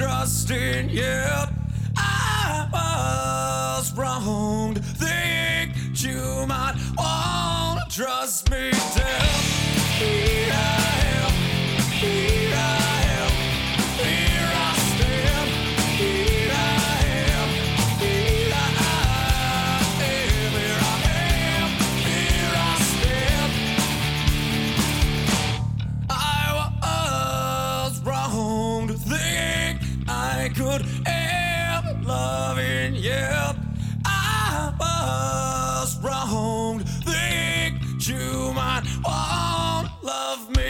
trusting, yet I was wronged. Think you might want to trust me. Down. Love me